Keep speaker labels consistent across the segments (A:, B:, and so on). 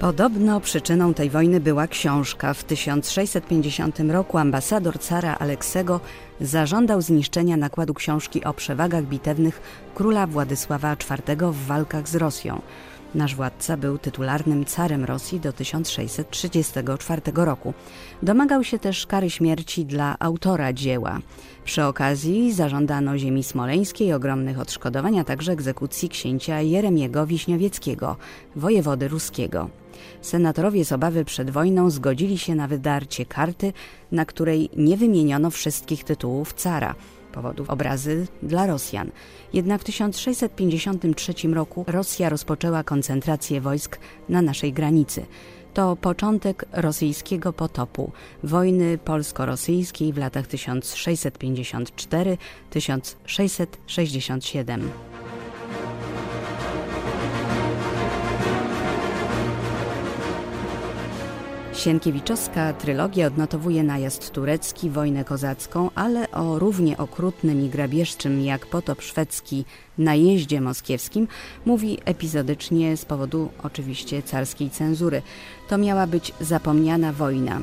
A: Podobno przyczyną tej wojny była książka. W 1650 roku ambasador cara Aleksego zażądał zniszczenia nakładu książki o przewagach bitewnych króla Władysława IV w walkach z Rosją. Nasz władca był tytularnym carem Rosji do 1634 roku. Domagał się też kary śmierci dla autora dzieła. Przy okazji zażądano ziemi smoleńskiej, ogromnych odszkodowań, a także egzekucji księcia Jeremiego Wiśniowieckiego, wojewody ruskiego. Senatorowie z obawy przed wojną zgodzili się na wydarcie karty, na której nie wymieniono wszystkich tytułów cara powodów obrazy dla Rosjan. Jednak w 1653 roku Rosja rozpoczęła koncentrację wojsk na naszej granicy. To początek rosyjskiego potopu, wojny polsko-rosyjskiej w latach 1654-1667. Sienkiewiczowska trylogia odnotowuje najazd turecki, wojnę kozacką, ale o równie okrutnym i grabieżczym jak potop szwedzki najeździe moskiewskim mówi epizodycznie z powodu oczywiście carskiej cenzury. To miała być zapomniana wojna.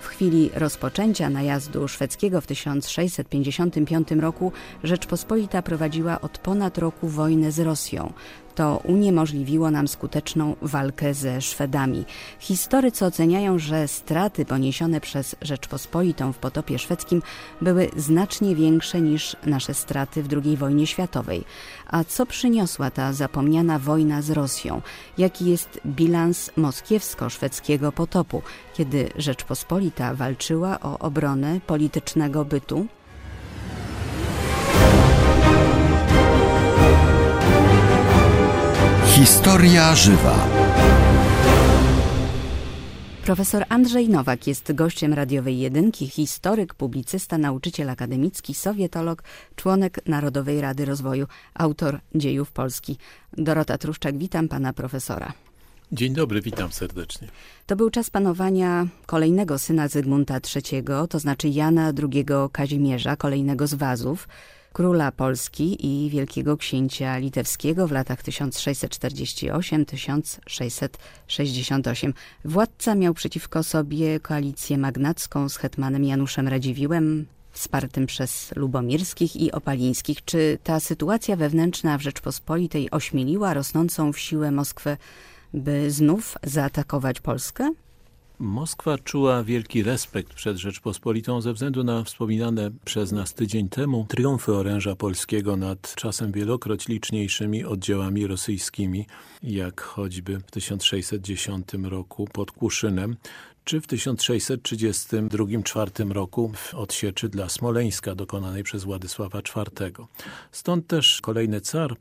A: W chwili rozpoczęcia najazdu szwedzkiego w 1655 roku Rzeczpospolita prowadziła od ponad roku wojnę z Rosją. To uniemożliwiło nam skuteczną walkę ze Szwedami. Historycy oceniają, że straty poniesione przez Rzeczpospolitą w potopie szwedzkim były znacznie większe niż nasze straty w II wojnie światowej. A co przyniosła ta zapomniana wojna z Rosją? Jaki jest bilans moskiewsko-szwedzkiego potopu, kiedy Rzeczpospolita walczyła o obronę politycznego bytu?
B: Historia żywa.
A: Profesor Andrzej Nowak jest gościem radiowej jedynki, historyk, publicysta, nauczyciel akademicki, sowietolog, członek Narodowej Rady Rozwoju, autor dziejów Polski. Dorota Truszczak, witam pana profesora.
C: Dzień dobry, witam serdecznie.
A: To był czas panowania kolejnego syna Zygmunta III, to znaczy Jana II Kazimierza, kolejnego z Wazów króla Polski i wielkiego księcia litewskiego w latach 1648-1668. Władca miał przeciwko sobie koalicję magnacką z hetmanem Januszem Radziwiłem, wspartym przez lubomirskich i opalińskich. Czy ta sytuacja wewnętrzna w Rzeczpospolitej ośmieliła rosnącą w siłę Moskwę, by znów zaatakować Polskę?
C: Moskwa czuła wielki respekt przed Rzeczpospolitą ze względu na wspominane przez nas tydzień temu triumfy oręża polskiego nad czasem wielokroć liczniejszymi oddziałami rosyjskimi, jak choćby w 1610 roku pod Kłuszynem, czy w 1632-4 roku w odsieczy dla Smoleńska dokonanej przez Władysława IV. Stąd też kolejny car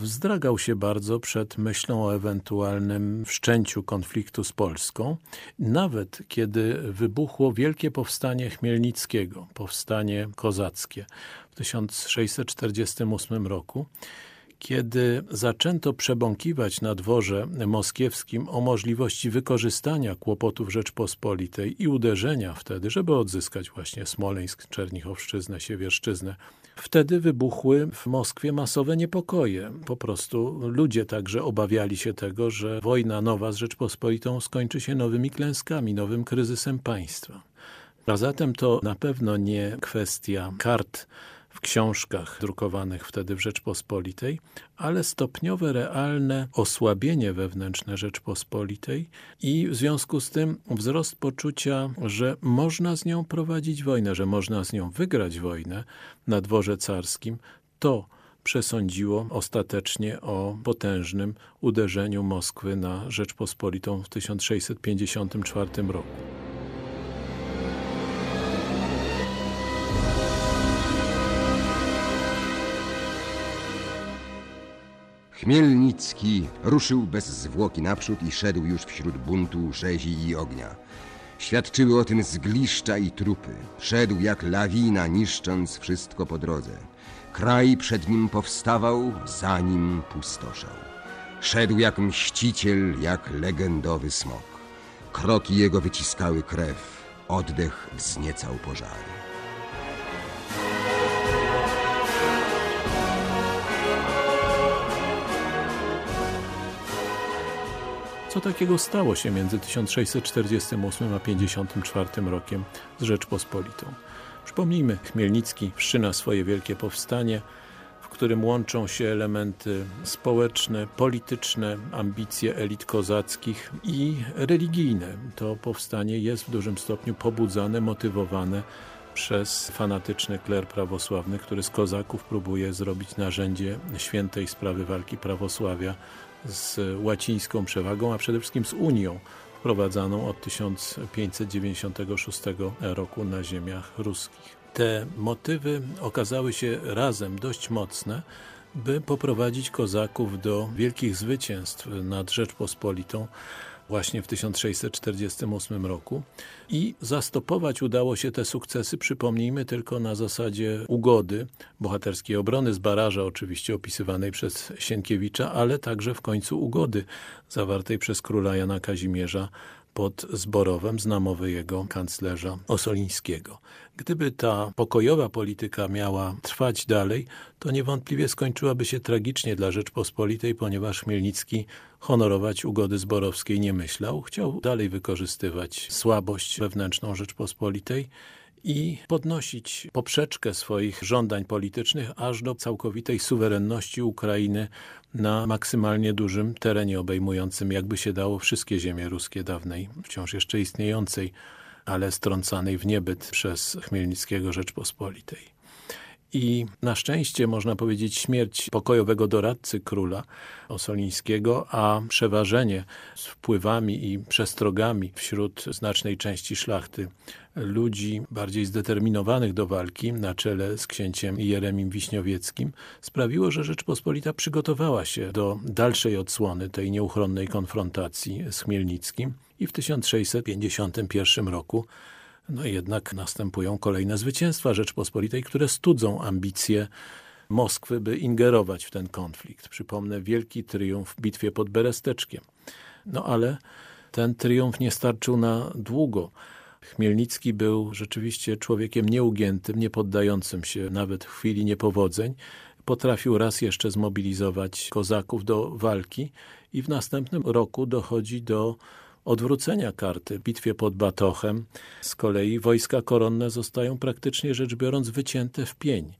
C: wzdragał się bardzo przed myślą o ewentualnym wszczęciu konfliktu z Polską, nawet kiedy wybuchło wielkie powstanie Chmielnickiego, powstanie kozackie w 1648 roku kiedy zaczęto przebąkiwać na dworze moskiewskim o możliwości wykorzystania kłopotów Rzeczpospolitej i uderzenia wtedy, żeby odzyskać właśnie Smoleńsk, Czernichowszczyznę, Siewierszczyznę, Wtedy wybuchły w Moskwie masowe niepokoje. Po prostu ludzie także obawiali się tego, że wojna nowa z Rzeczpospolitą skończy się nowymi klęskami, nowym kryzysem państwa. A zatem to na pewno nie kwestia kart w książkach drukowanych wtedy w Rzeczpospolitej, ale stopniowe, realne osłabienie wewnętrzne Rzeczpospolitej i w związku z tym wzrost poczucia, że można z nią prowadzić wojnę, że można z nią wygrać wojnę na dworze carskim, to przesądziło ostatecznie o potężnym uderzeniu Moskwy na Rzeczpospolitą w 1654 roku.
D: Chmielnicki ruszył bez zwłoki naprzód i szedł już wśród buntu, rzezi i ognia. Świadczyły o tym zgliszcza i trupy. Szedł jak lawina, niszcząc wszystko po drodze. Kraj przed nim powstawał, za nim pustoszał. Szedł jak mściciel, jak legendowy smok. Kroki jego wyciskały krew, oddech wzniecał pożary.
C: Co takiego stało się między 1648 a 54 rokiem z Rzeczpospolitą. Przypomnijmy, Chmielnicki wszczyna swoje wielkie powstanie, w którym łączą się elementy społeczne, polityczne, ambicje elit kozackich i religijne. To powstanie jest w dużym stopniu pobudzane, motywowane przez fanatyczny kler prawosławny, który z kozaków próbuje zrobić narzędzie świętej sprawy walki prawosławia z łacińską przewagą, a przede wszystkim z Unią wprowadzaną od 1596 roku na ziemiach ruskich. Te motywy okazały się razem dość mocne, by poprowadzić kozaków do wielkich zwycięstw nad Rzeczpospolitą, właśnie w 1648 roku. I zastopować udało się te sukcesy, przypomnijmy tylko na zasadzie ugody, bohaterskiej obrony z baraża oczywiście opisywanej przez Sienkiewicza, ale także w końcu ugody zawartej przez króla Jana Kazimierza pod Zborowem z namowy jego kanclerza Osolińskiego. Gdyby ta pokojowa polityka miała trwać dalej, to niewątpliwie skończyłaby się tragicznie dla Rzeczpospolitej, ponieważ Chmielnicki honorować ugody zborowskiej nie myślał. Chciał dalej wykorzystywać słabość wewnętrzną Rzeczpospolitej i podnosić poprzeczkę swoich żądań politycznych aż do całkowitej suwerenności Ukrainy na maksymalnie dużym terenie obejmującym, jakby się dało, wszystkie ziemie ruskie dawnej, wciąż jeszcze istniejącej, ale strącanej w niebyt przez Chmielnickiego Rzeczpospolitej. I na szczęście, można powiedzieć, śmierć pokojowego doradcy króla Osolińskiego, a przeważenie z wpływami i przestrogami wśród znacznej części szlachty ludzi bardziej zdeterminowanych do walki na czele z księciem Jeremim Wiśniowieckim sprawiło, że Rzeczpospolita przygotowała się do dalszej odsłony tej nieuchronnej konfrontacji z Chmielnickim i w 1651 roku no jednak następują kolejne zwycięstwa Rzeczpospolitej, które studzą ambicje Moskwy, by ingerować w ten konflikt. Przypomnę wielki triumf w bitwie pod Beresteczkiem. No ale ten triumf nie starczył na długo. Chmielnicki był rzeczywiście człowiekiem nieugiętym, nie poddającym się nawet chwili niepowodzeń. Potrafił raz jeszcze zmobilizować kozaków do walki i w następnym roku dochodzi do odwrócenia karty. W bitwie pod Batochem z kolei wojska koronne zostają praktycznie rzecz biorąc wycięte w pień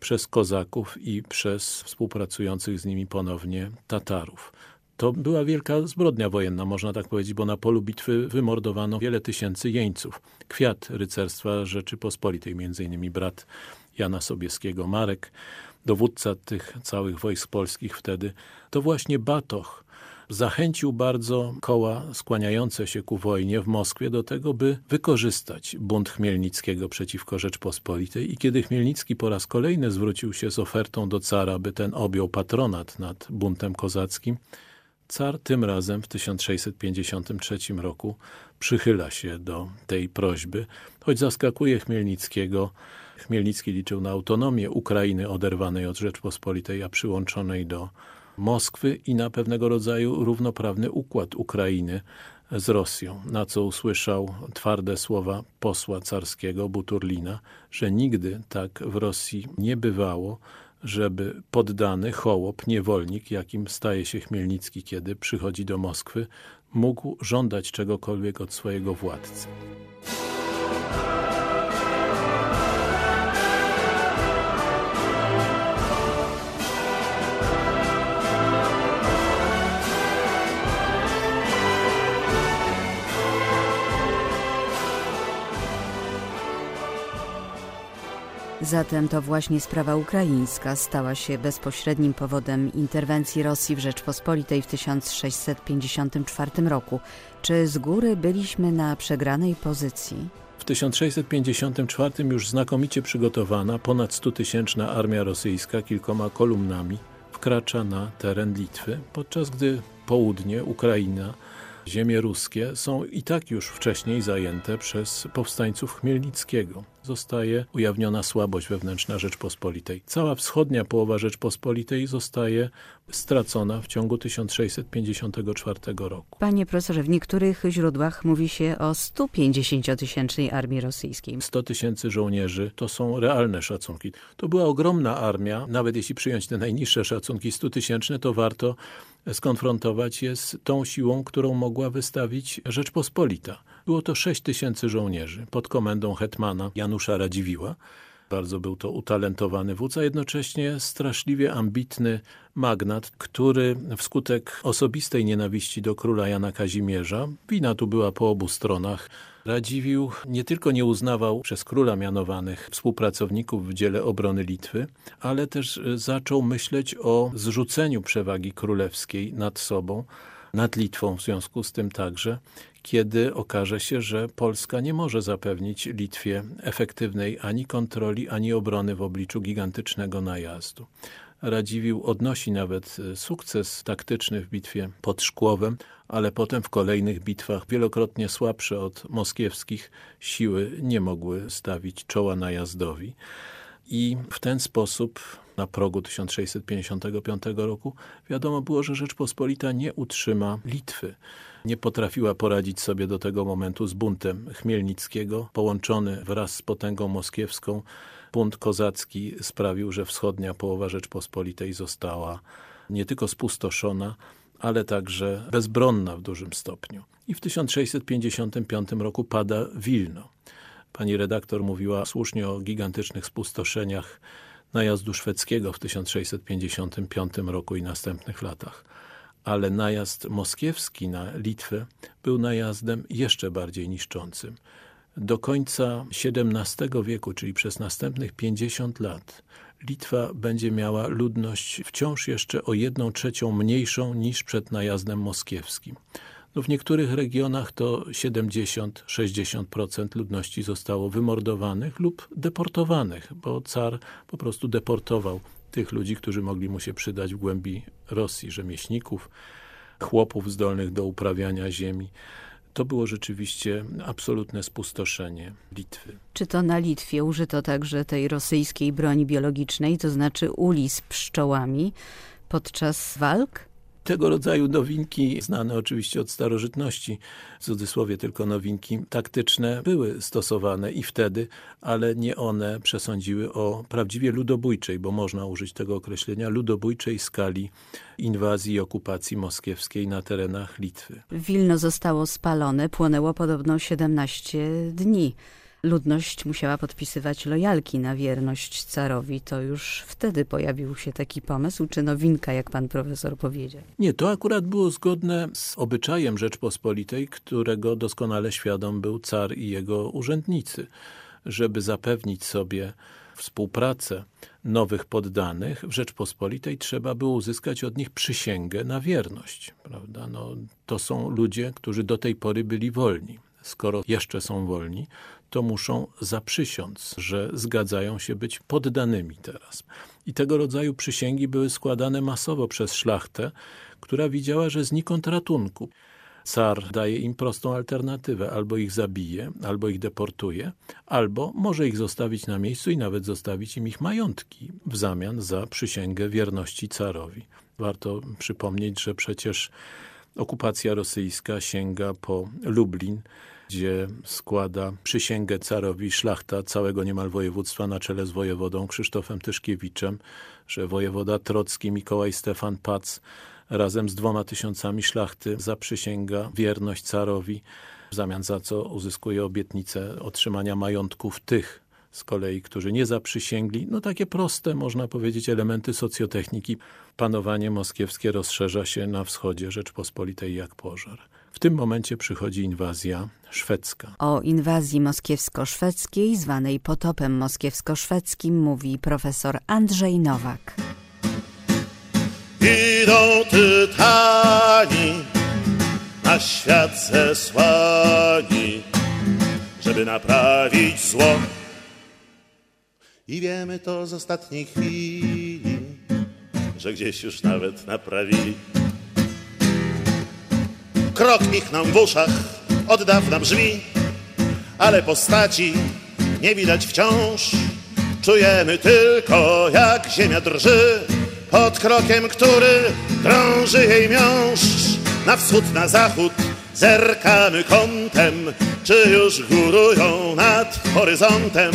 C: przez kozaków i przez współpracujących z nimi ponownie Tatarów. To była wielka zbrodnia wojenna, można tak powiedzieć, bo na polu bitwy wymordowano wiele tysięcy jeńców. Kwiat rycerstwa Rzeczypospolitej, między innymi brat Jana Sobieskiego, Marek, dowódca tych całych wojsk polskich wtedy, to właśnie Batoch zachęcił bardzo koła skłaniające się ku wojnie w Moskwie do tego, by wykorzystać bunt Chmielnickiego przeciwko Rzeczpospolitej i kiedy Chmielnicki po raz kolejny zwrócił się z ofertą do cara, by ten objął patronat nad buntem kozackim, car tym razem w 1653 roku przychyla się do tej prośby, choć zaskakuje Chmielnickiego. Chmielnicki liczył na autonomię Ukrainy oderwanej od Rzeczpospolitej, a przyłączonej do Moskwy i na pewnego rodzaju równoprawny układ Ukrainy z Rosją, na co usłyszał twarde słowa posła carskiego Buturlina, że nigdy tak w Rosji nie bywało, żeby poddany, hołop, niewolnik, jakim staje się Chmielnicki, kiedy przychodzi do Moskwy, mógł żądać czegokolwiek od swojego władcy.
A: Zatem to właśnie sprawa ukraińska stała się bezpośrednim powodem interwencji Rosji w Rzeczpospolitej w 1654 roku. Czy z góry byliśmy na przegranej pozycji?
C: W 1654 już znakomicie przygotowana, ponad 100-tysięczna armia rosyjska kilkoma kolumnami wkracza na teren Litwy, podczas gdy południe, Ukraina, ziemie ruskie są i tak już wcześniej zajęte przez powstańców Chmielnickiego. zostaje ujawniona słabość wewnętrzna Rzeczpospolitej. Cała wschodnia połowa Rzeczpospolitej zostaje stracona w ciągu 1654 roku.
A: Panie profesorze, w niektórych źródłach mówi się o 150-tysięcznej armii rosyjskiej.
C: 100 tysięcy żołnierzy to są realne szacunki. To była ogromna armia, nawet jeśli przyjąć te najniższe szacunki 100 tysięczne, to warto skonfrontować je z tą siłą, którą mogła wystawić Rzeczpospolita. Było to 6 tysięcy żołnierzy pod komendą hetmana Janusza Radziwiła. Bardzo był to utalentowany wódz, a jednocześnie straszliwie ambitny magnat, który wskutek osobistej nienawiści do króla Jana Kazimierza, wina tu była po obu stronach, Radziwił nie tylko nie uznawał przez króla mianowanych współpracowników w dziele obrony Litwy, ale też zaczął myśleć o zrzuceniu przewagi królewskiej nad sobą, nad Litwą w związku z tym także, kiedy okaże się, że Polska nie może zapewnić Litwie efektywnej ani kontroli, ani obrony w obliczu gigantycznego najazdu. Radziwił odnosi nawet sukces taktyczny w bitwie pod Szkłowem, ale potem w kolejnych bitwach, wielokrotnie słabsze od moskiewskich, siły nie mogły stawić czoła najazdowi. I w ten sposób na progu 1655 roku wiadomo było, że Rzeczpospolita nie utrzyma Litwy. Nie potrafiła poradzić sobie do tego momentu z buntem Chmielnickiego, połączony wraz z potęgą moskiewską. Bunt kozacki sprawił, że wschodnia połowa Rzeczpospolitej została nie tylko spustoszona, ale także bezbronna w dużym stopniu. I w 1655 roku pada Wilno. Pani redaktor mówiła słusznie o gigantycznych spustoszeniach najazdu szwedzkiego w 1655 roku i następnych latach. Ale najazd moskiewski na Litwę był najazdem jeszcze bardziej niszczącym. Do końca XVII wieku, czyli przez następnych 50 lat, Litwa będzie miała ludność wciąż jeszcze o jedną trzecią mniejszą niż przed najazdem moskiewskim. No w niektórych regionach to 70-60% ludności zostało wymordowanych lub deportowanych, bo car po prostu deportował tych ludzi, którzy mogli mu się przydać w głębi Rosji, rzemieślników, chłopów zdolnych do uprawiania ziemi. To było rzeczywiście absolutne spustoszenie Litwy.
A: Czy to na Litwie użyto także tej rosyjskiej broni biologicznej, to znaczy uli z pszczołami podczas walk?
C: Tego rodzaju nowinki, znane oczywiście od starożytności, w cudzysłowie tylko nowinki taktyczne, były stosowane i wtedy, ale nie one przesądziły o prawdziwie ludobójczej, bo można użyć tego określenia, ludobójczej skali inwazji i okupacji moskiewskiej na terenach Litwy.
A: Wilno zostało spalone, płonęło podobno 17 dni ludność musiała podpisywać lojalki na wierność carowi, to już wtedy pojawił się taki pomysł, czy nowinka, jak pan profesor powiedział?
C: Nie, to akurat było zgodne z obyczajem Rzeczpospolitej, którego doskonale świadom był car i jego urzędnicy, żeby zapewnić sobie współpracę nowych poddanych w Rzeczpospolitej trzeba było uzyskać od nich przysięgę na wierność. Prawda? No, to są ludzie, którzy do tej pory byli wolni. Skoro jeszcze są wolni, to muszą zaprzysiąc, że zgadzają się być poddanymi teraz. I tego rodzaju przysięgi były składane masowo przez szlachtę, która widziała, że znikąd ratunku. Car daje im prostą alternatywę, albo ich zabije, albo ich deportuje, albo może ich zostawić na miejscu i nawet zostawić im ich majątki w zamian za przysięgę wierności carowi. Warto przypomnieć, że przecież okupacja rosyjska sięga po Lublin, gdzie składa przysięgę carowi szlachta całego niemal województwa na czele z wojewodą Krzysztofem Tyszkiewiczem, że wojewoda Trocki Mikołaj Stefan Pac razem z dwoma tysiącami szlachty zaprzysięga wierność carowi, w zamian za co uzyskuje obietnicę otrzymania majątków tych z kolei, którzy nie zaprzysięgli. No takie proste, można powiedzieć, elementy socjotechniki. Panowanie moskiewskie rozszerza się na wschodzie Rzeczpospolitej jak pożar. W tym momencie przychodzi inwazja szwedzka.
A: O inwazji moskiewsko-szwedzkiej, zwanej potopem moskiewsko-szwedzkim, mówi profesor Andrzej Nowak.
E: Idą tytani na świat zesłani, żeby naprawić zło. I wiemy to z ostatniej chwili, że gdzieś już nawet naprawili. Krok ich nam w uszach od dawna brzmi, ale postaci nie widać wciąż. Czujemy tylko, jak ziemia drży pod krokiem, który drąży jej miąższ. Na wschód, na zachód zerkamy kątem, czy już górują nad horyzontem,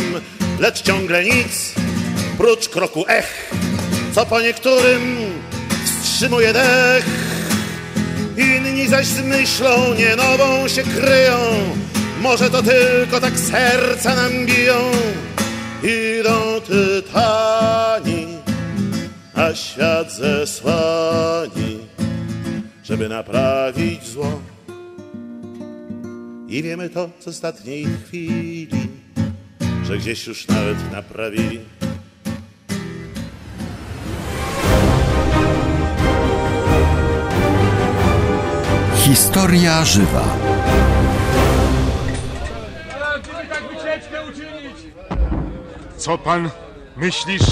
E: lecz ciągle nic, prócz kroku ech, co po niektórym wstrzymuje dech. Inni zaś z myślą nie nową się kryją, może to tylko tak serca nam biją. Idą tytani, a świat zesłani, żeby naprawić zło. I wiemy to z ostatniej chwili, że gdzieś już nawet naprawili.
B: Historia żywa.
F: Co pan myślisz,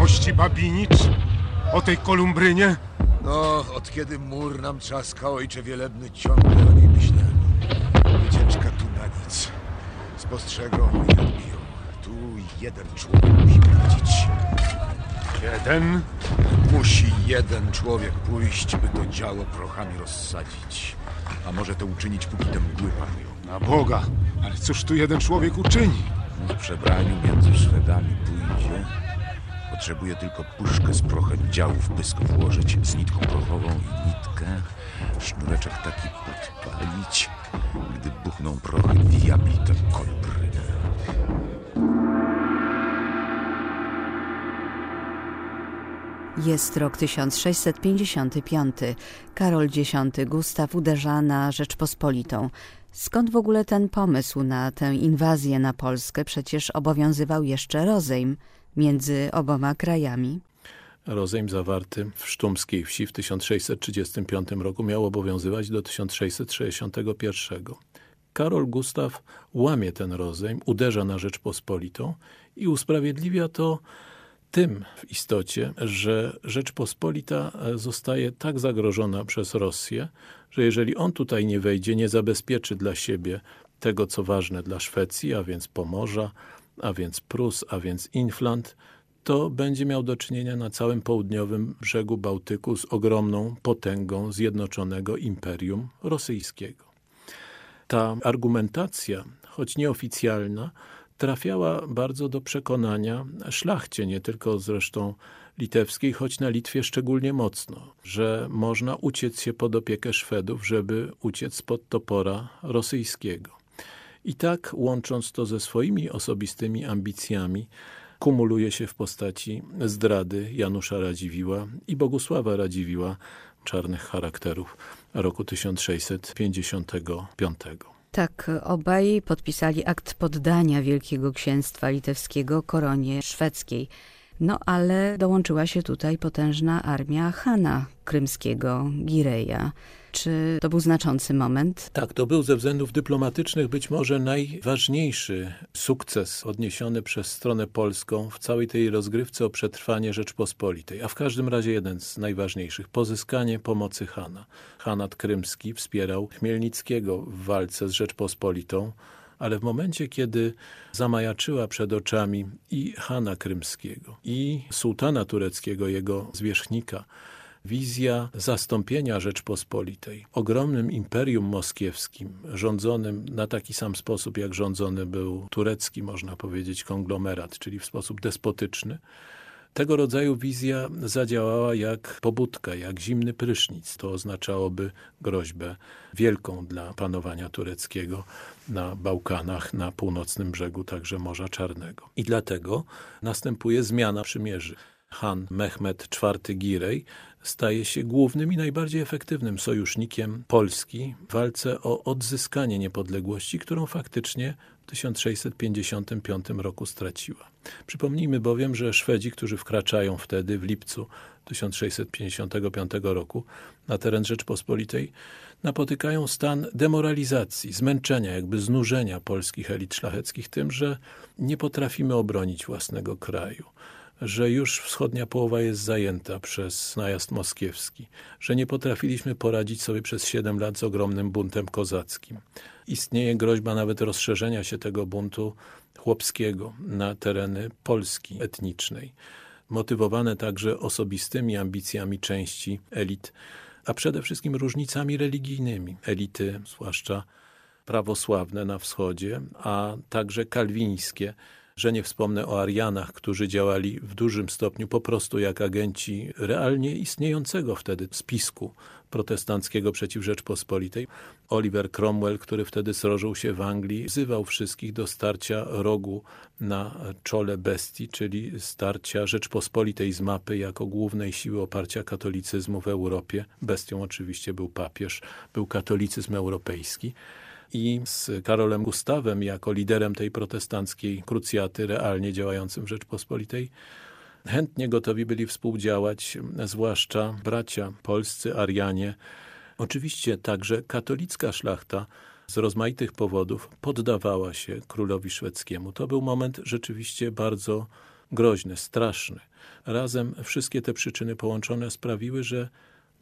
F: mości Babinicz, o tej kolumbrynie?
G: No, od kiedy mur nam trzaska, ojcze wielebny, ciągle o niej myślę. Wycieczka tu na nic. Spostrzegą i odbiją. Jeden człowiek musi prowadzić.
F: Jeden?
G: Musi jeden człowiek pójść, by to działo prochami rozsadzić. A może to uczynić, póki te mgły panują.
F: Na Boga, ale cóż tu jeden człowiek uczyni?
G: W przebraniu między Szwedami pójdzie. Potrzebuje tylko puszkę z prochem działów pysk włożyć, z nitką prochową i nitkę. Sznureczek taki podpalić. Gdy buchną prochy, diabli tę kolbrynę.
A: Jest rok 1655. Karol X Gustaw uderza na Rzeczpospolitą. Skąd w ogóle ten pomysł na tę inwazję na Polskę? Przecież obowiązywał jeszcze rozejm między oboma krajami.
C: Rozejm zawarty w Sztumskiej wsi w 1635 roku miał obowiązywać do 1661. Karol Gustaw łamie ten rozejm, uderza na Rzeczpospolitą i usprawiedliwia to tym w istocie, że Rzeczpospolita zostaje tak zagrożona przez Rosję, że jeżeli on tutaj nie wejdzie, nie zabezpieczy dla siebie tego, co ważne dla Szwecji, a więc Pomorza, a więc Prus, a więc Inflant, to będzie miał do czynienia na całym południowym brzegu Bałtyku z ogromną potęgą Zjednoczonego Imperium Rosyjskiego. Ta argumentacja, choć nieoficjalna, trafiała bardzo do przekonania szlachcie, nie tylko zresztą litewskiej, choć na Litwie szczególnie mocno, że można uciec się pod opiekę Szwedów, żeby uciec spod topora rosyjskiego. I tak, łącząc to ze swoimi osobistymi ambicjami, kumuluje się w postaci zdrady Janusza Radziwiła i Bogusława Radziwiła, czarnych charakterów roku 1655.
A: Tak, obaj podpisali akt poddania Wielkiego Księstwa Litewskiego koronie szwedzkiej. No ale dołączyła się tutaj potężna armia Hana Krymskiego, Gireja. Czy to był znaczący moment?
C: Tak, to był ze względów dyplomatycznych być może najważniejszy sukces odniesiony przez stronę polską w całej tej rozgrywce o przetrwanie Rzeczpospolitej, a w każdym razie jeden z najważniejszych, pozyskanie pomocy Hana. Hanat Krymski wspierał Chmielnickiego w walce z Rzeczpospolitą, ale w momencie, kiedy zamajaczyła przed oczami i Hana Krymskiego, i sułtana tureckiego, jego zwierzchnika, wizja zastąpienia Rzeczpospolitej ogromnym imperium moskiewskim, rządzonym na taki sam sposób, jak rządzony był turecki, można powiedzieć, konglomerat, czyli w sposób despotyczny, tego rodzaju wizja zadziałała jak pobudka, jak zimny prysznic. To oznaczałoby groźbę wielką dla panowania tureckiego na Bałkanach, na północnym brzegu także Morza Czarnego. I dlatego następuje zmiana przymierzy. Han Mehmed IV Girej staje się głównym i najbardziej efektywnym sojusznikiem Polski w walce o odzyskanie niepodległości, którą faktycznie w 1655 roku straciła. Przypomnijmy bowiem, że Szwedzi, którzy wkraczają wtedy w lipcu 1655 roku na teren Rzeczpospolitej, napotykają stan demoralizacji, zmęczenia, jakby znużenia polskich elit szlacheckich tym, że nie potrafimy obronić własnego kraju że już wschodnia połowa jest zajęta przez najazd moskiewski, że nie potrafiliśmy poradzić sobie przez 7 lat z ogromnym buntem kozackim. Istnieje groźba nawet rozszerzenia się tego buntu chłopskiego na tereny Polski etnicznej, motywowane także osobistymi ambicjami części elit, a przede wszystkim różnicami religijnymi. Elity, zwłaszcza prawosławne na wschodzie, a także kalwińskie, że nie wspomnę o Arianach, którzy działali w dużym stopniu po prostu jak agenci realnie istniejącego wtedy spisku protestanckiego przeciw Rzeczpospolitej. Oliver Cromwell, który wtedy srożył się w Anglii, wzywał wszystkich do starcia rogu na czole bestii, czyli starcia Rzeczpospolitej z mapy jako głównej siły oparcia katolicyzmu w Europie. Bestią oczywiście był papież, był katolicyzm europejski i z Karolem Gustawem jako liderem tej protestanckiej krucjaty realnie działającym w Rzeczpospolitej chętnie gotowi byli współdziałać, zwłaszcza bracia polscy, Arianie. Oczywiście także katolicka szlachta z rozmaitych powodów poddawała się królowi szwedzkiemu. To był moment rzeczywiście bardzo groźny, straszny. Razem wszystkie te przyczyny połączone sprawiły, że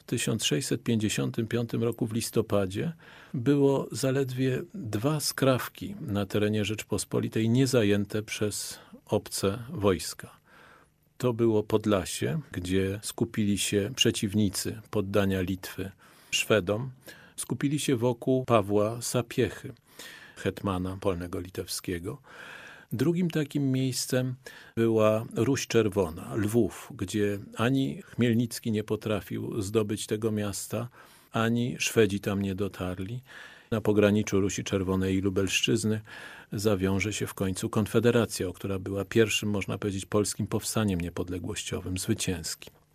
C: 1655 roku w listopadzie było zaledwie dwa skrawki na terenie Rzeczpospolitej niezajęte przez obce wojska. To było Podlasie, gdzie skupili się przeciwnicy poddania Litwy Szwedom. Skupili się wokół Pawła Sapiechy, hetmana polnego litewskiego. Drugim takim miejscem była Ruś Czerwona, Lwów, gdzie ani Chmielnicki nie potrafił zdobyć tego miasta, ani Szwedzi tam nie dotarli. Na pograniczu Rusi Czerwonej i Lubelszczyzny zawiąże się w końcu Konfederacja, która była pierwszym, można powiedzieć, polskim powstaniem niepodległościowym, zwycięskim.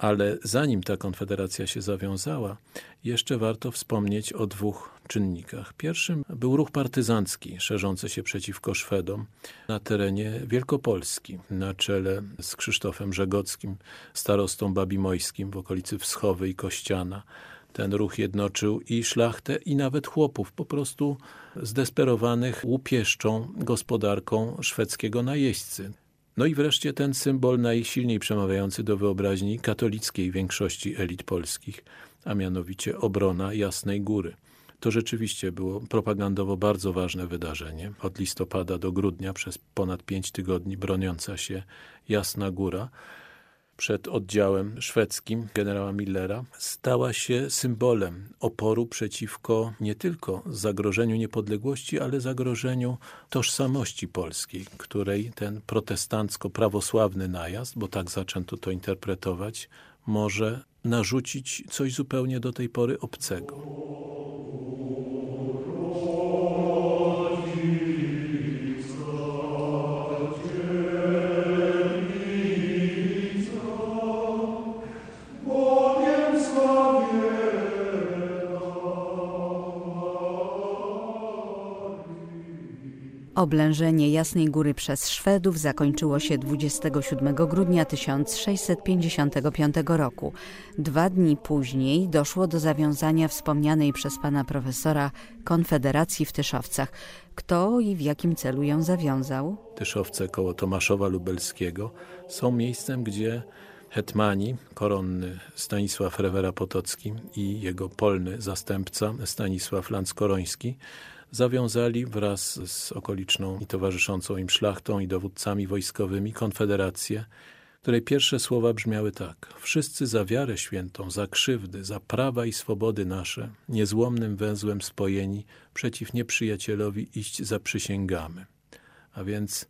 C: Ale zanim ta konfederacja się zawiązała, jeszcze warto wspomnieć o dwóch czynnikach. Pierwszym był ruch partyzancki szerzący się przeciwko Szwedom na terenie Wielkopolski, na czele z Krzysztofem Żegockim, starostą babimojskim w okolicy Wschowy i Kościana. Ten ruch jednoczył i szlachtę, i nawet chłopów, po prostu zdesperowanych łupieszczą gospodarką szwedzkiego najeźdźcy. No i wreszcie ten symbol najsilniej przemawiający do wyobraźni katolickiej większości elit polskich, a mianowicie obrona Jasnej Góry. To rzeczywiście było propagandowo bardzo ważne wydarzenie. Od listopada do grudnia przez ponad pięć tygodni broniąca się Jasna Góra przed oddziałem szwedzkim generała Millera stała się symbolem oporu przeciwko nie tylko zagrożeniu niepodległości, ale zagrożeniu tożsamości polskiej, której ten protestancko-prawosławny najazd, bo tak zaczęto to interpretować, może narzucić coś zupełnie do tej pory obcego.
A: Oblężenie Jasnej Góry przez Szwedów zakończyło się 27 grudnia 1655 roku. Dwa dni później doszło do zawiązania wspomnianej przez pana profesora Konfederacji w Tyszowcach. Kto i w jakim celu ją zawiązał?
C: Tyszowce koło Tomaszowa Lubelskiego są miejscem, gdzie hetmani koronny Stanisław Rewera Potocki i jego polny zastępca Stanisław Lanckoroński zawiązali wraz z okoliczną i towarzyszącą im szlachtą i dowódcami wojskowymi konfederację, której pierwsze słowa brzmiały tak. Wszyscy za wiarę świętą, za krzywdy, za prawa i swobody nasze, niezłomnym węzłem spojeni, przeciw nieprzyjacielowi iść zaprzysięgamy. A więc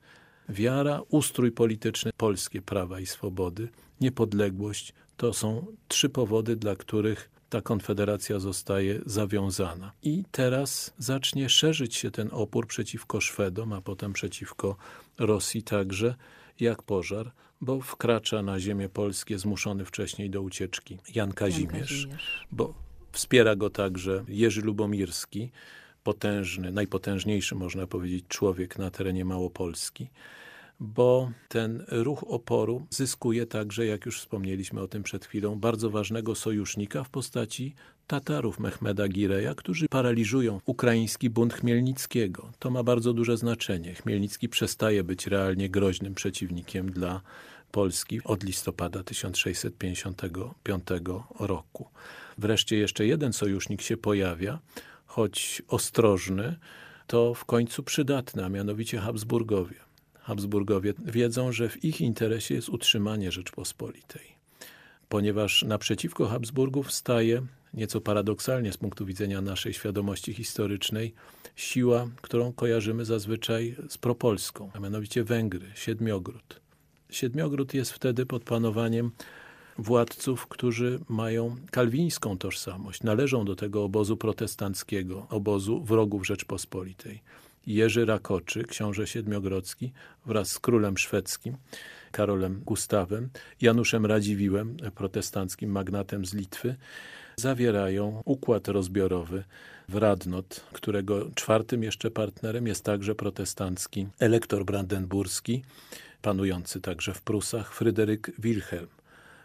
C: wiara, ustrój polityczny, polskie prawa i swobody, niepodległość to są trzy powody, dla których ta konfederacja zostaje zawiązana. I teraz zacznie szerzyć się ten opór przeciwko Szwedom, a potem przeciwko Rosji także, jak pożar, bo wkracza na ziemię polskie zmuszony wcześniej do ucieczki Jan Kazimierz, Jan Kazimierz. bo wspiera go także Jerzy Lubomirski, potężny, najpotężniejszy można powiedzieć człowiek na terenie Małopolski bo ten ruch oporu zyskuje także, jak już wspomnieliśmy o tym przed chwilą, bardzo ważnego sojusznika w postaci Tatarów Mehmeda Gireja, którzy paraliżują ukraiński bunt Chmielnickiego. To ma bardzo duże znaczenie. Chmielnicki przestaje być realnie groźnym przeciwnikiem dla Polski od listopada 1655 roku. Wreszcie jeszcze jeden sojusznik się pojawia, choć ostrożny, to w końcu przydatny, a mianowicie Habsburgowie. Habsburgowie wiedzą, że w ich interesie jest utrzymanie Rzeczpospolitej. Ponieważ naprzeciwko Habsburgów staje, nieco paradoksalnie z punktu widzenia naszej świadomości historycznej, siła, którą kojarzymy zazwyczaj z propolską, a mianowicie Węgry, Siedmiogród. Siedmiogród jest wtedy pod panowaniem władców, którzy mają kalwińską tożsamość, należą do tego obozu protestanckiego, obozu wrogów Rzeczpospolitej. Jerzy Rakoczy, książę siedmiogrodzki, wraz z królem szwedzkim, Karolem Gustawem, Januszem Radziwiłem, protestanckim magnatem z Litwy, zawierają układ rozbiorowy w Radnot, którego czwartym jeszcze partnerem jest także protestancki elektor brandenburski, panujący także w Prusach, Fryderyk Wilhelm.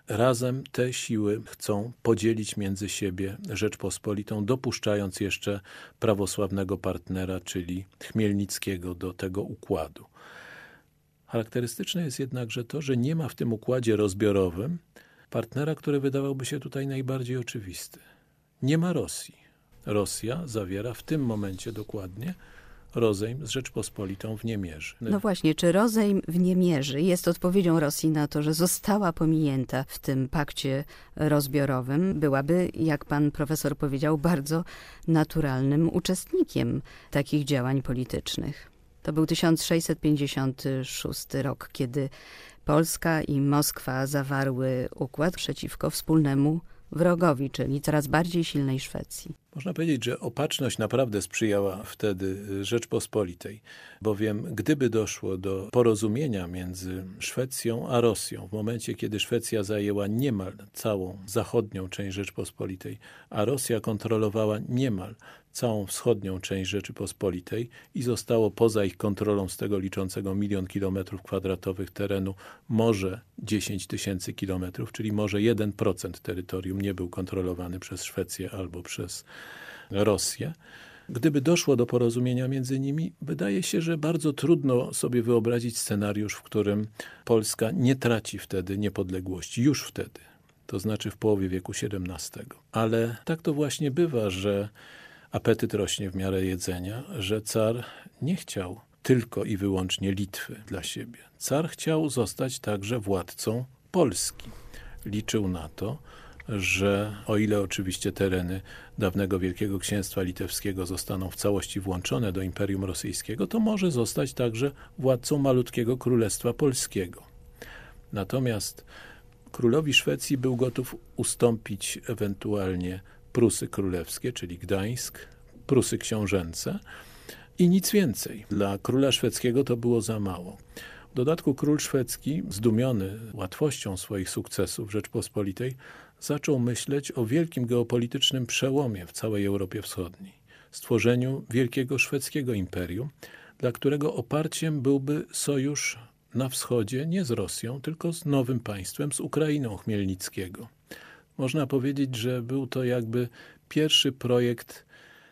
C: Razem te siły chcą podzielić między siebie Rzeczpospolitą, dopuszczając jeszcze prawosławnego partnera, czyli Chmielnickiego do tego układu. Charakterystyczne jest jednakże to, że nie ma w tym układzie rozbiorowym partnera, który wydawałby się tutaj najbardziej oczywisty. Nie ma Rosji. Rosja zawiera w tym momencie dokładnie rozejm z Rzeczpospolitą w Niemierzy.
A: No właśnie, czy rozejm w Niemierzy jest odpowiedzią Rosji na to, że została pominięta w tym pakcie rozbiorowym, byłaby, jak pan profesor powiedział, bardzo naturalnym uczestnikiem takich działań politycznych. To był 1656 rok, kiedy Polska i Moskwa zawarły układ przeciwko wspólnemu wrogowi, czyli coraz bardziej silnej Szwecji.
C: Można powiedzieć, że opatrzność naprawdę sprzyjała wtedy Rzeczpospolitej, bowiem gdyby doszło do porozumienia między Szwecją a Rosją, w momencie kiedy Szwecja zajęła niemal całą zachodnią część Rzeczpospolitej, a Rosja kontrolowała niemal całą wschodnią część Rzeczypospolitej i zostało poza ich kontrolą z tego liczącego milion kilometrów kwadratowych terenu może 10 tysięcy kilometrów, czyli może 1% terytorium nie był kontrolowany przez Szwecję albo przez Rosję. Gdyby doszło do porozumienia między nimi, wydaje się, że bardzo trudno sobie wyobrazić scenariusz, w którym Polska nie traci wtedy niepodległości, już wtedy, to znaczy w połowie wieku XVII. Ale tak to właśnie bywa, że apetyt rośnie w miarę jedzenia, że car nie chciał tylko i wyłącznie Litwy dla siebie. Car chciał zostać także władcą Polski. Liczył na to, że o ile oczywiście tereny dawnego Wielkiego Księstwa Litewskiego zostaną w całości włączone do Imperium Rosyjskiego, to może zostać także władcą malutkiego Królestwa Polskiego. Natomiast królowi Szwecji był gotów ustąpić ewentualnie Prusy Królewskie, czyli Gdańsk, Prusy Książęce i nic więcej. Dla króla szwedzkiego to było za mało. W dodatku król szwedzki, zdumiony łatwością swoich sukcesów Rzeczpospolitej, zaczął myśleć o wielkim geopolitycznym przełomie w całej Europie Wschodniej, stworzeniu wielkiego szwedzkiego imperium, dla którego oparciem byłby sojusz na wschodzie nie z Rosją, tylko z nowym państwem, z Ukrainą Chmielnickiego. Można powiedzieć, że był to jakby pierwszy projekt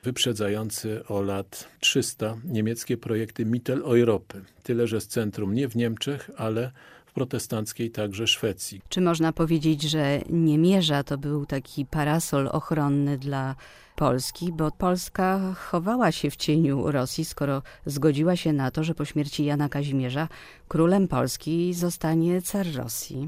C: wyprzedzający o lat 300 niemieckie projekty Mitteleuropy. Tyle, że z centrum nie w Niemczech, ale protestanckiej także Szwecji.
A: Czy można powiedzieć, że Niemierza to był taki parasol ochronny dla Polski, bo Polska chowała się w cieniu Rosji, skoro zgodziła się na to, że po śmierci Jana Kazimierza królem Polski zostanie car Rosji?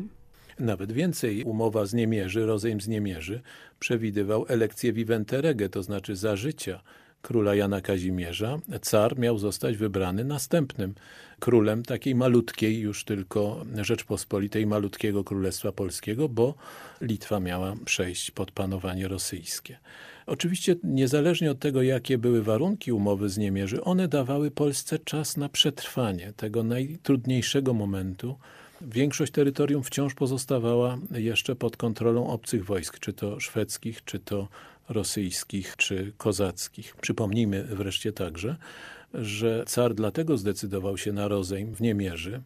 C: Nawet więcej, umowa z Niemierzy, rozejm z Niemierzy, przewidywał elekcję vivente rege, to znaczy za życia króla Jana Kazimierza, car miał zostać wybrany następnym królem takiej malutkiej już tylko Rzeczpospolitej, malutkiego Królestwa Polskiego, bo Litwa miała przejść pod panowanie rosyjskie. Oczywiście niezależnie od tego, jakie były warunki umowy z Niemierzy, one dawały Polsce czas na przetrwanie tego najtrudniejszego momentu, Większość terytorium wciąż pozostawała jeszcze pod kontrolą obcych wojsk, czy to szwedzkich, czy to rosyjskich, czy kozackich. Przypomnijmy wreszcie także, że car dlatego zdecydował się na rozejm w Niemierzy,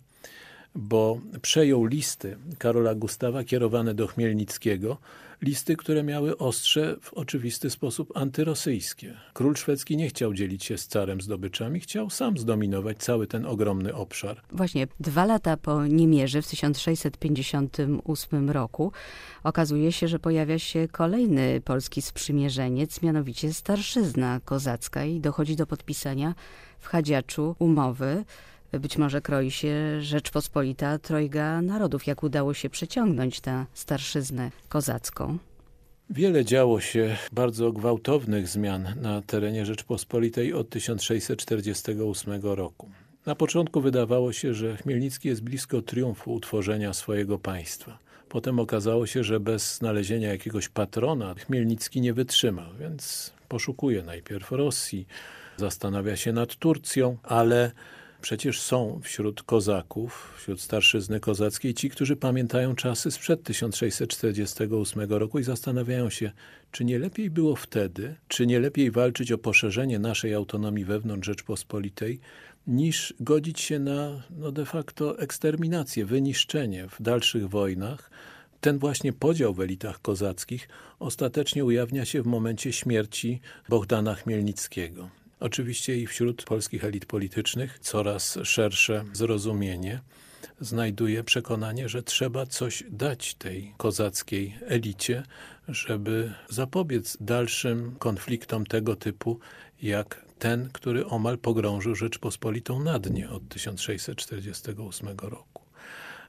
C: bo przejął listy Karola Gustawa kierowane do Chmielnickiego, listy, które miały ostrze w oczywisty sposób antyrosyjskie. Król szwedzki nie chciał dzielić się z carem zdobyczami, chciał sam zdominować cały ten ogromny obszar.
A: Właśnie dwa lata po Niemierze w 1658 roku okazuje się, że pojawia się kolejny polski sprzymierzeniec, mianowicie starszyzna kozacka i dochodzi do podpisania w Chadziaczu umowy być może kroi się Rzeczpospolita Trojga Narodów. Jak udało się przeciągnąć tę starszyznę kozacką?
C: Wiele działo się bardzo gwałtownych zmian na terenie Rzeczpospolitej od 1648 roku. Na początku wydawało się, że Chmielnicki jest blisko triumfu utworzenia swojego państwa. Potem okazało się, że bez znalezienia jakiegoś patrona Chmielnicki nie wytrzymał, więc poszukuje najpierw Rosji, zastanawia się nad Turcją, ale Przecież są wśród kozaków, wśród starszyzny kozackiej ci, którzy pamiętają czasy sprzed 1648 roku i zastanawiają się, czy nie lepiej było wtedy, czy nie lepiej walczyć o poszerzenie naszej autonomii wewnątrz Rzeczpospolitej, niż godzić się na no de facto eksterminację, wyniszczenie w dalszych wojnach. Ten właśnie podział w elitach kozackich ostatecznie ujawnia się w momencie śmierci Bohdana Chmielnickiego. Oczywiście i wśród polskich elit politycznych coraz szersze zrozumienie znajduje przekonanie, że trzeba coś dać tej kozackiej elicie, żeby zapobiec dalszym konfliktom tego typu, jak ten, który omal pogrążył Rzeczpospolitą na dnie od 1648 roku.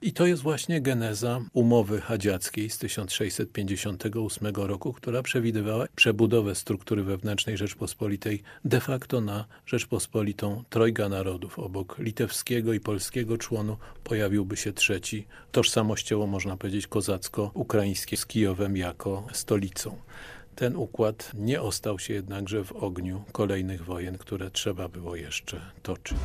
C: I to jest właśnie geneza umowy hadziackiej z 1658 roku, która przewidywała przebudowę struktury wewnętrznej Rzeczpospolitej de facto na Rzeczpospolitą Trojga Narodów. Obok litewskiego i polskiego członu pojawiłby się trzeci, tożsamościowo można powiedzieć kozacko-ukraińskie z Kijowem jako stolicą. Ten układ nie ostał się jednakże w ogniu kolejnych wojen, które trzeba było jeszcze toczyć.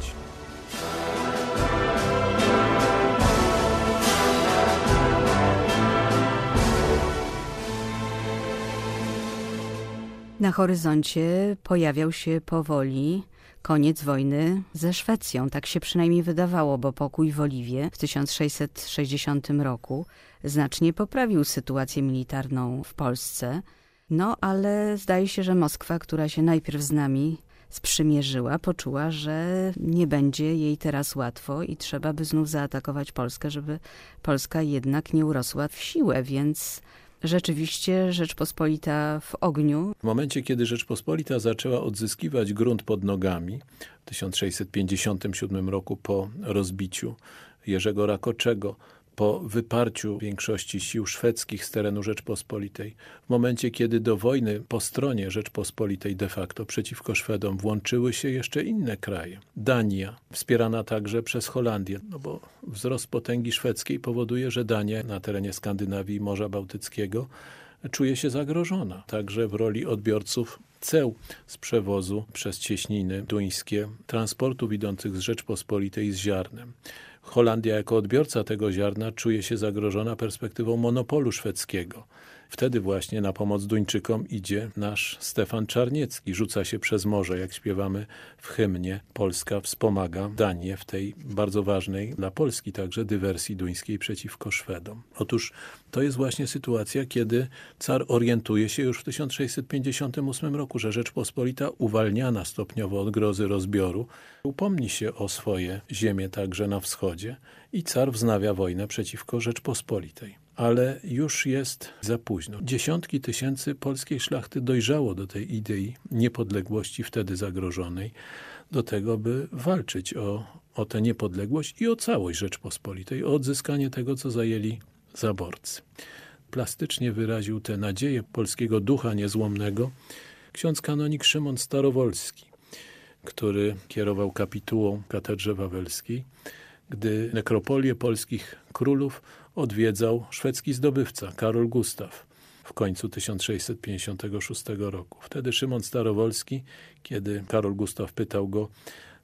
A: Na horyzoncie pojawiał się powoli koniec wojny ze Szwecją. Tak się przynajmniej wydawało, bo pokój w Oliwie w 1660 roku znacznie poprawił sytuację militarną w Polsce. No ale zdaje się, że Moskwa, która się najpierw z nami sprzymierzyła, poczuła, że nie będzie jej teraz łatwo i trzeba by znów zaatakować Polskę, żeby Polska jednak nie urosła w siłę, więc rzeczywiście Rzeczpospolita w ogniu.
C: W momencie, kiedy Rzeczpospolita zaczęła odzyskiwać grunt pod nogami w 1657 roku po rozbiciu Jerzego Rakoczego, po wyparciu większości sił szwedzkich z terenu Rzeczpospolitej, w momencie kiedy do wojny po stronie Rzeczpospolitej de facto przeciwko Szwedom włączyły się jeszcze inne kraje. Dania, wspierana także przez Holandię, no bo wzrost potęgi szwedzkiej powoduje, że Dania na terenie Skandynawii i Morza Bałtyckiego czuje się zagrożona, także w roli odbiorców ceł z przewozu przez cieśniny duńskie transportów idących z Rzeczpospolitej z ziarnem. Holandia jako odbiorca tego ziarna czuje się zagrożona perspektywą monopolu szwedzkiego. Wtedy właśnie na pomoc Duńczykom idzie nasz Stefan Czarniecki. Rzuca się przez morze, jak śpiewamy w hymnie. Polska wspomaga Danię w tej bardzo ważnej dla Polski także dywersji duńskiej przeciwko Szwedom. Otóż to jest właśnie sytuacja, kiedy car orientuje się już w 1658 roku, że Rzeczpospolita uwalniana stopniowo od grozy rozbioru upomni się o swoje ziemie także na wschodzie i car wznawia wojnę przeciwko Rzeczpospolitej ale już jest za późno. Dziesiątki tysięcy polskiej szlachty dojrzało do tej idei niepodległości wtedy zagrożonej, do tego, by walczyć o, o tę niepodległość i o całość Rzeczpospolitej, o odzyskanie tego, co zajęli zaborcy. Plastycznie wyraził te nadzieje polskiego ducha niezłomnego ksiądz kanonik Szymon Starowolski, który kierował kapitułą katedrze wawelskiej, gdy nekropolię polskich królów odwiedzał szwedzki zdobywca Karol Gustaw w końcu 1656 roku. Wtedy Szymon Starowolski, kiedy Karol Gustaw pytał go,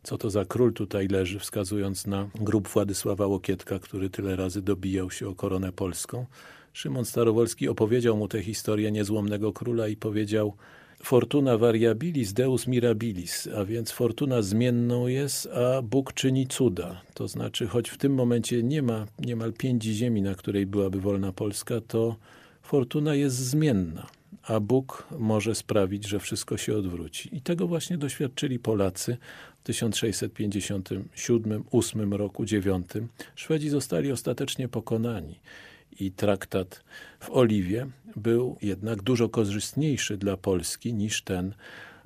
C: co to za król tutaj leży, wskazując na grób Władysława Łokietka, który tyle razy dobijał się o koronę polską. Szymon Starowolski opowiedział mu tę historię niezłomnego króla i powiedział fortuna variabilis, deus mirabilis, a więc fortuna zmienną jest, a Bóg czyni cuda. To znaczy, choć w tym momencie nie ma niemal pięci ziemi, na której byłaby wolna Polska, to fortuna jest zmienna, a Bóg może sprawić, że wszystko się odwróci. I tego właśnie doświadczyli Polacy w 1657, 8 roku, 9. Szwedzi zostali ostatecznie pokonani i traktat w Oliwie był jednak dużo korzystniejszy dla Polski niż ten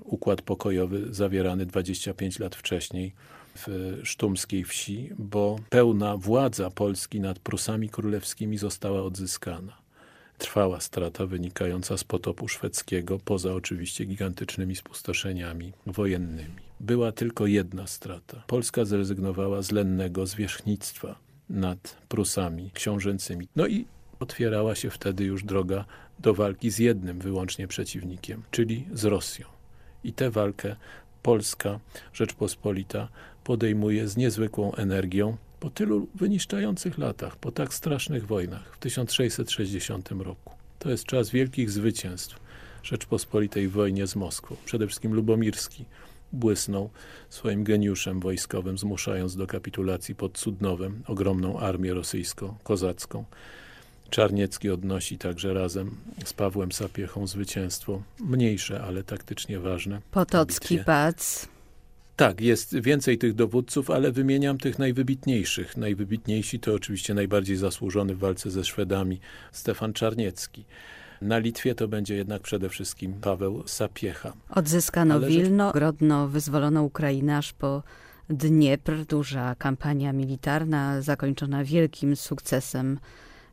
C: układ pokojowy zawierany 25 lat wcześniej w sztumskiej wsi, bo pełna władza Polski nad Prusami Królewskimi została odzyskana. Trwała strata wynikająca z potopu szwedzkiego, poza oczywiście gigantycznymi spustoszeniami wojennymi. Była tylko jedna strata. Polska zrezygnowała z lennego zwierzchnictwa nad Prusami książęcymi. No i otwierała się wtedy już droga do walki z jednym wyłącznie przeciwnikiem, czyli z Rosją. I tę walkę Polska Rzeczpospolita podejmuje z niezwykłą energią po tylu wyniszczających latach, po tak strasznych wojnach w 1660 roku. To jest czas wielkich zwycięstw Rzeczpospolitej w wojnie z Moskwą. Przede wszystkim Lubomirski błysnął swoim geniuszem wojskowym, zmuszając do kapitulacji pod Cudnowem ogromną armię rosyjską, kozacką. Czarniecki odnosi także razem z Pawłem Sapiechą zwycięstwo, mniejsze, ale taktycznie ważne.
A: Potocki Pac.
C: Tak, jest więcej tych dowódców, ale wymieniam tych najwybitniejszych. Najwybitniejsi to oczywiście najbardziej zasłużony w walce ze Szwedami Stefan Czarniecki. Na Litwie to będzie jednak przede wszystkim Paweł Sapiecha.
A: Odzyskano Ale Wilno. Grodno wyzwolono Ukrainę aż po Dniepr. Duża kampania militarna zakończona wielkim sukcesem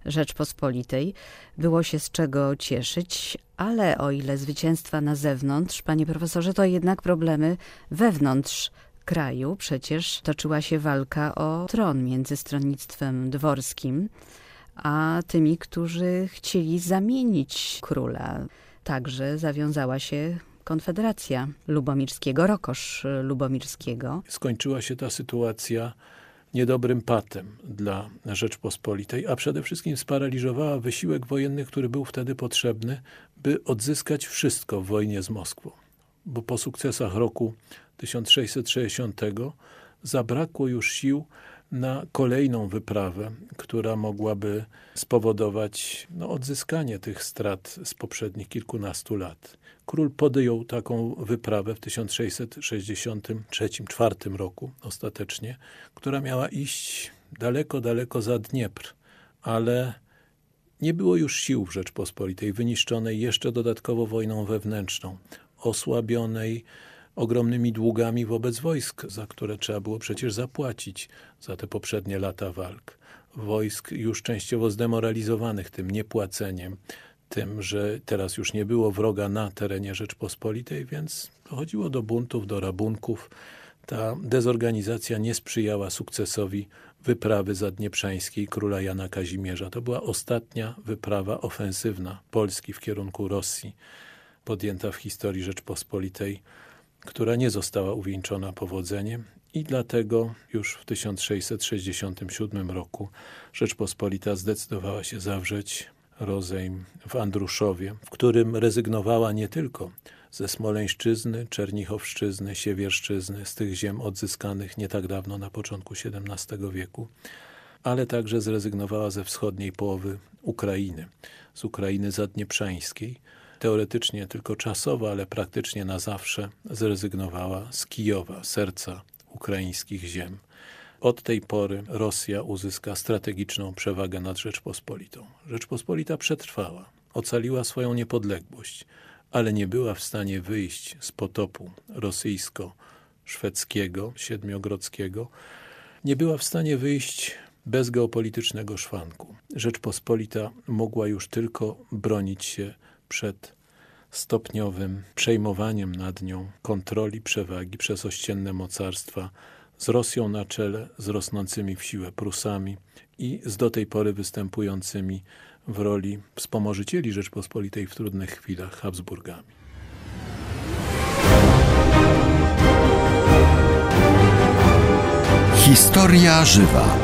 A: Rzeczpospolitej. Było się z czego cieszyć, ale o ile zwycięstwa na zewnątrz, panie profesorze, to jednak problemy wewnątrz kraju. Przecież toczyła się walka o tron między stronnictwem dworskim a tymi, którzy chcieli zamienić króla. Także zawiązała się Konfederacja Lubomirskiego, Rokosz Lubomirskiego.
C: Skończyła się ta sytuacja niedobrym patem dla Rzeczpospolitej, a przede wszystkim sparaliżowała wysiłek wojenny, który był wtedy potrzebny, by odzyskać wszystko w wojnie z Moskwą. Bo po sukcesach roku 1660 zabrakło już sił na kolejną wyprawę, która mogłaby spowodować no, odzyskanie tych strat z poprzednich kilkunastu lat. Król podjął taką wyprawę w 1663-4 roku ostatecznie, która miała iść daleko, daleko za Dniepr, ale nie było już sił w Rzeczpospolitej, wyniszczonej jeszcze dodatkowo wojną wewnętrzną, osłabionej ogromnymi długami wobec wojsk, za które trzeba było przecież zapłacić za te poprzednie lata walk. Wojsk już częściowo zdemoralizowanych tym niepłaceniem, tym, że teraz już nie było wroga na terenie Rzeczpospolitej, więc dochodziło do buntów, do rabunków. Ta dezorganizacja nie sprzyjała sukcesowi wyprawy zadnieprzańskiej króla Jana Kazimierza. To była ostatnia wyprawa ofensywna Polski w kierunku Rosji, podjęta w historii Rzeczpospolitej która nie została uwieńczona powodzeniem i dlatego już w 1667 roku Rzeczpospolita zdecydowała się zawrzeć rozejm w Andruszowie, w którym rezygnowała nie tylko ze Smoleńszczyzny, Czernichowszczyzny, Siewierszczyzny, z tych ziem odzyskanych nie tak dawno na początku XVII wieku, ale także zrezygnowała ze wschodniej połowy Ukrainy, z Ukrainy zadnieprzańskiej, teoretycznie tylko czasowo, ale praktycznie na zawsze zrezygnowała z Kijowa, serca ukraińskich ziem. Od tej pory Rosja uzyska strategiczną przewagę nad Rzeczpospolitą. Rzeczpospolita przetrwała, ocaliła swoją niepodległość, ale nie była w stanie wyjść z potopu rosyjsko-szwedzkiego, siedmiogrodzkiego, nie była w stanie wyjść bez geopolitycznego szwanku. Rzeczpospolita mogła już tylko bronić się przed stopniowym przejmowaniem nad nią kontroli przewagi przez ościenne mocarstwa z Rosją na czele, z rosnącymi w siłę Prusami i z do tej pory występującymi w roli wspomożycieli Rzeczpospolitej w trudnych chwilach Habsburgami.
B: Historia żywa.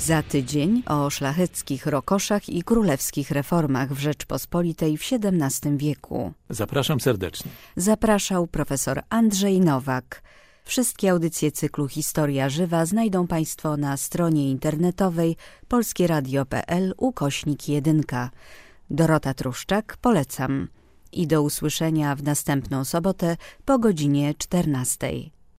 A: Za tydzień o szlacheckich rokoszach i królewskich reformach w Rzeczpospolitej w XVII wieku.
C: Zapraszam serdecznie.
A: Zapraszał profesor Andrzej Nowak. Wszystkie audycje cyklu Historia Żywa znajdą Państwo na stronie internetowej polskieradio.pl ukośnik 1. Dorota Truszczak, polecam. I do usłyszenia w następną sobotę po godzinie 14.